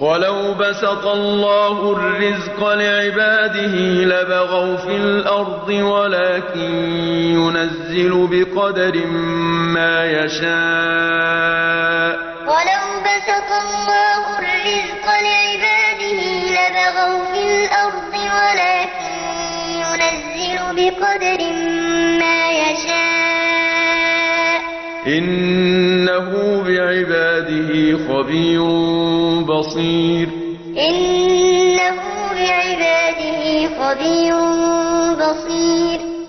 ولو بسط الله الرزق لعباده لبغوا في الأرض ولكن ينزل بقدر ما يشاء. ولو بسط الله الرزق لعباده لبغوا في الأرض ولكن ينزل بقدر ما إنه بعباده خبير بصير. إنه بعباده خبير بصير.